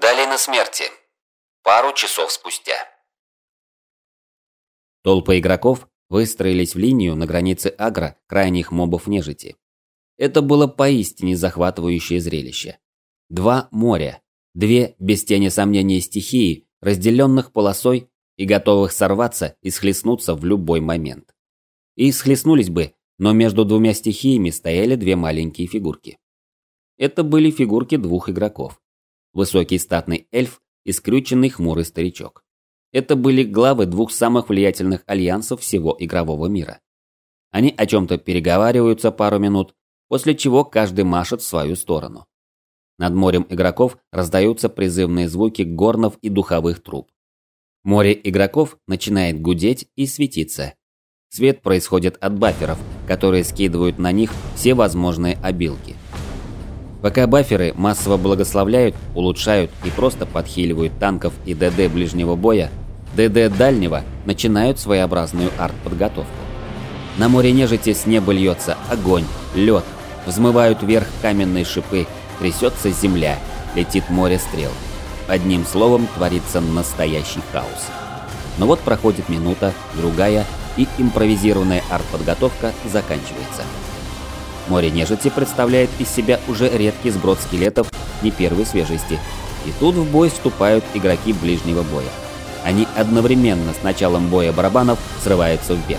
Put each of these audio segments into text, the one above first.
Долина смерти. Пару часов спустя. Толпы игроков выстроились в линию на границе агро крайних мобов нежити. Это было поистине захватывающее зрелище. Два моря, две, без тени сомнения, стихии, разделенных полосой и готовых сорваться и схлестнуться в любой момент. И схлестнулись бы, но между двумя стихиями стояли две маленькие фигурки. Это были фигурки двух игроков. Высокий статный эльф и скрюченный хмурый старичок. Это были главы двух самых влиятельных альянсов всего игрового мира. Они о чем-то переговариваются пару минут, после чего каждый машет в свою сторону. Над морем игроков раздаются призывные звуки горнов и духовых труб. Море игроков начинает гудеть и светиться. Свет происходит от баферов, которые скидывают на них все возможные обилки. Пока баферы массово благословляют, улучшают и просто подхиливают танков и ДД ближнего боя, ДД дальнего начинают своеобразную арт-подготовку. На море нежити с неба льется огонь, лед, взмывают вверх каменные шипы, трясется земля, летит море стрел. Одним словом, творится настоящий хаос. Но вот проходит минута, другая, и импровизированная арт-подготовка заканчивается. Море нежити представляет из себя уже редкий сброд скелетов не первой свежести. И тут в бой вступают игроки ближнего боя. Они одновременно с началом боя барабанов срываются в бег.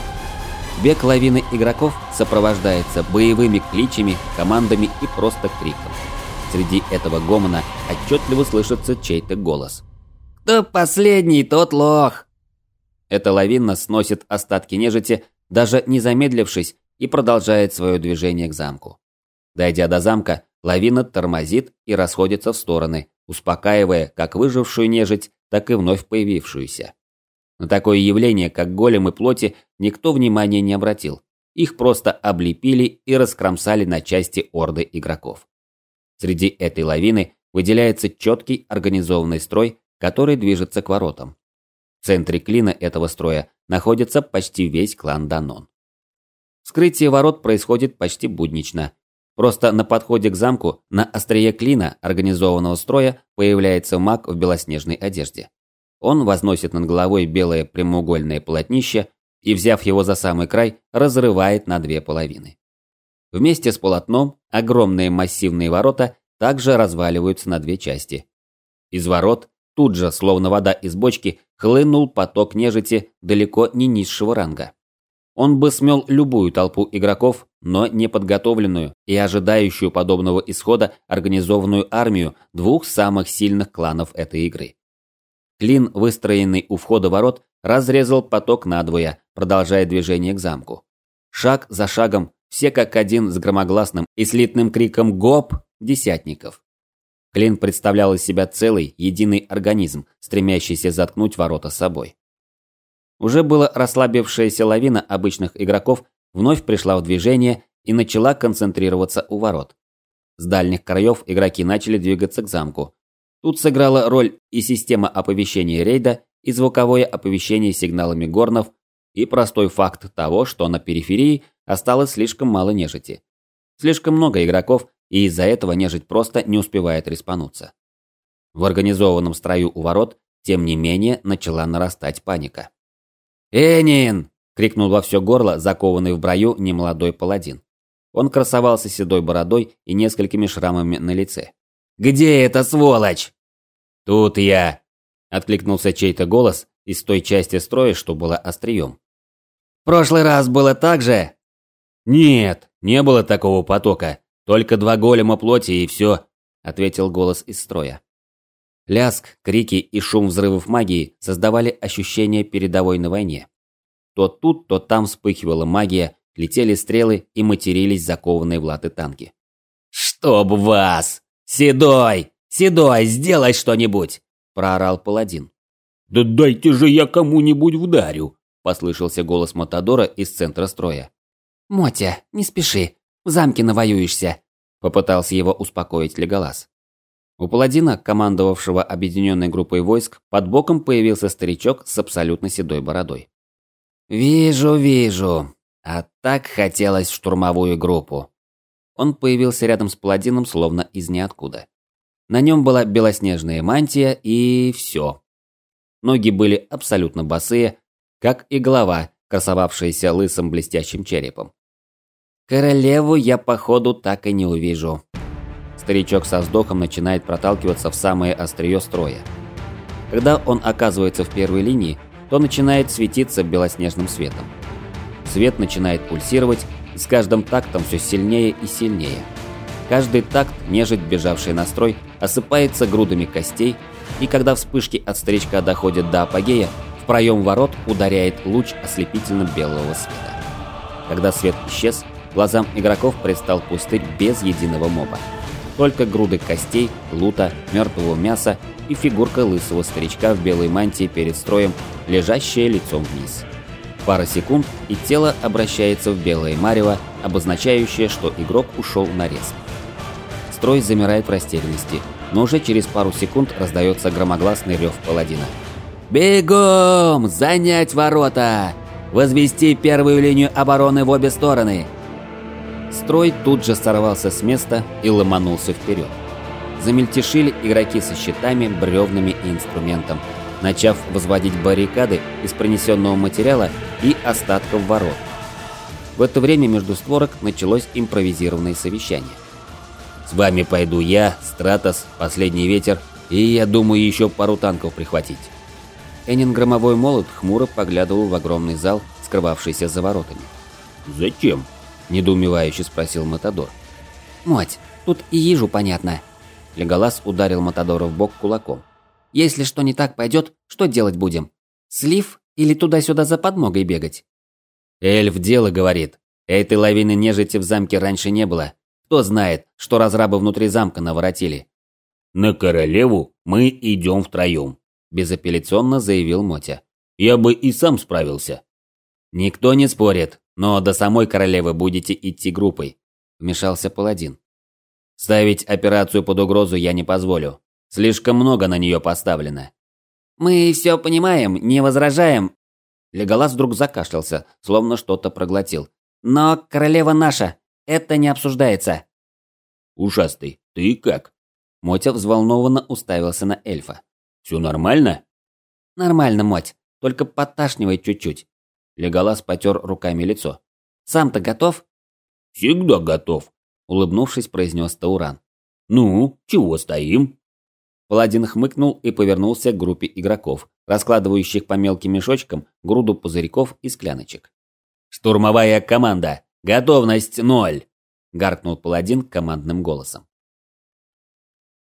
Бег лавины игроков сопровождается боевыми кличами, командами и просто криком. Среди этого гомона отчетливо слышится чей-то голос. «Кто последний, тот лох!» Эта лавина сносит остатки нежити, даже не замедлившись, и продолжает свое движение к замку. Дойдя до замка, лавина тормозит и расходится в стороны, успокаивая как выжившую нежить, так и вновь появившуюся. На такое явление, как големы плоти, никто внимания не обратил. Их просто облепили и раскромсали на части орды игроков. Среди этой лавины выделяется четкий организованный строй, который движется к воротам. В центре клина этого строя находится почти весь клан Данон. Вскрытие ворот происходит почти буднично. Просто на подходе к замку, на острие клина организованного строя, появляется маг в белоснежной одежде. Он возносит над головой белое прямоугольное полотнище и, взяв его за самый край, разрывает на две половины. Вместе с полотном огромные массивные ворота также разваливаются на две части. Из ворот тут же, словно вода из бочки, хлынул поток нежити далеко не низшего ранга. Он бы смел любую толпу игроков, но неподготовленную и ожидающую подобного исхода организованную армию двух самых сильных кланов этой игры. Клин, выстроенный у входа ворот, разрезал поток надвое, продолжая движение к замку. Шаг за шагом, все как один с громогласным и слитным криком «Гоп!» десятников. Клин представлял из себя целый, единый организм, стремящийся заткнуть ворота собой. Уже было расслабившаяся лавина обычных игроков вновь пришла в движение и начала концентрироваться у ворот. С дальних краев игроки начали двигаться к замку. Тут сыграла роль и система оповещения рейда, и звуковое оповещение сигналами горнов, и простой факт того, что на периферии осталось слишком мало нежити. Слишком много игроков, и из-за этого нежить просто не успевает респануться. В организованном строю у ворот, тем не менее, начала нарастать паника. «Энин!» – крикнул во все горло закованный в брою немолодой паладин. Он красовался седой бородой и несколькими шрамами на лице. «Где эта сволочь?» «Тут я!» – откликнулся чей-то голос из той части строя, что была острием. «В прошлый раз было так же?» «Нет, не было такого потока. Только два голема плоти и все», – ответил голос из строя. Ляск, крики и шум взрывов магии создавали ощущение передовой на войне. То тут, то там вспыхивала магия, летели стрелы и матерились закованные в латы танки. «Чтоб вас! Седой! Седой, сделай что-нибудь!» – проорал паладин. «Да дайте же я кому-нибудь вдарю!» – послышался голос Матадора из центра строя. «Мотя, не спеши, в замке навоюешься!» – попытался его успокоить Леголас. У паладина, командовавшего объединенной группой войск, под боком появился старичок с абсолютно седой бородой. «Вижу, вижу. А так хотелось в штурмовую группу». Он появился рядом с паладином, словно из ниоткуда. На нем была белоснежная мантия и все. Ноги были абсолютно босые, как и голова, красовавшаяся лысым блестящим черепом. «Королеву я, походу, так и не увижу». Старичок со вздохом начинает проталкиваться в самое острие строя. Когда он оказывается в первой линии, то начинает светиться белоснежным светом. Свет начинает пульсировать, и с каждым тактом все сильнее и сильнее. Каждый такт нежить, бежавший на строй, осыпается грудами костей, и когда вспышки от старичка доходят до апогея, в проем ворот ударяет луч ослепительно-белого света. Когда свет исчез, глазам игроков предстал пустырь без единого моба. Только груды костей, лута, мертвого мяса и фигурка лысого старичка в белой мантии перед строем, лежащая лицом вниз. Пара секунд, и тело обращается в белое марево, обозначающее, что игрок ушел на рез. Строй замирает в растерянности, но уже через пару секунд раздается громогласный рев паладина. «Бегом! Занять ворота! Возвести первую линию обороны в обе стороны!» Строй тут же сорвался с места и ломанулся вперед. Замельтешили игроки со щитами, бревнами и инструментом, начав возводить баррикады из принесенного материала и остатков ворот. В это время между створок началось импровизированное совещание. «С вами пойду я, Стратос, Последний Ветер, и, я думаю, еще пару танков прихватить». Энин Громовой Молот хмуро поглядывал в огромный зал, скрывавшийся за воротами. «Зачем?» – недоумевающе спросил Матадор. «Моть, тут и ежу понятно». Леголас ударил Матадора в бок кулаком. Если что не так пойдет, что делать будем? Слив или туда-сюда за подмогой бегать? Эльф дело говорит. Этой лавины нежити в замке раньше не было. Кто знает, что разрабы внутри замка наворотили. На королеву мы идем втроем, безапелляционно заявил Мотя. Я бы и сам справился. Никто не спорит, но до самой королевы будете идти группой, вмешался паладин. Ставить операцию под угрозу я не позволю. Слишком много на нее поставлено. Мы все понимаем, не возражаем. Леголас вдруг закашлялся, словно что-то проглотил. Но королева наша, это не обсуждается. Ушастый, ты как? Мотя взволнованно уставился на эльфа. Все нормально? Нормально, Моть, только подташнивает чуть-чуть. Леголас потер руками лицо. Сам-то готов? Всегда готов, улыбнувшись, произнес Тауран. Ну, чего стоим? Паладин хмыкнул и повернулся к группе игроков, раскладывающих по мелким мешочкам груду пузырьков и скляночек. «Штурмовая команда! Готовность ноль!» – гаркнул паладин командным голосом.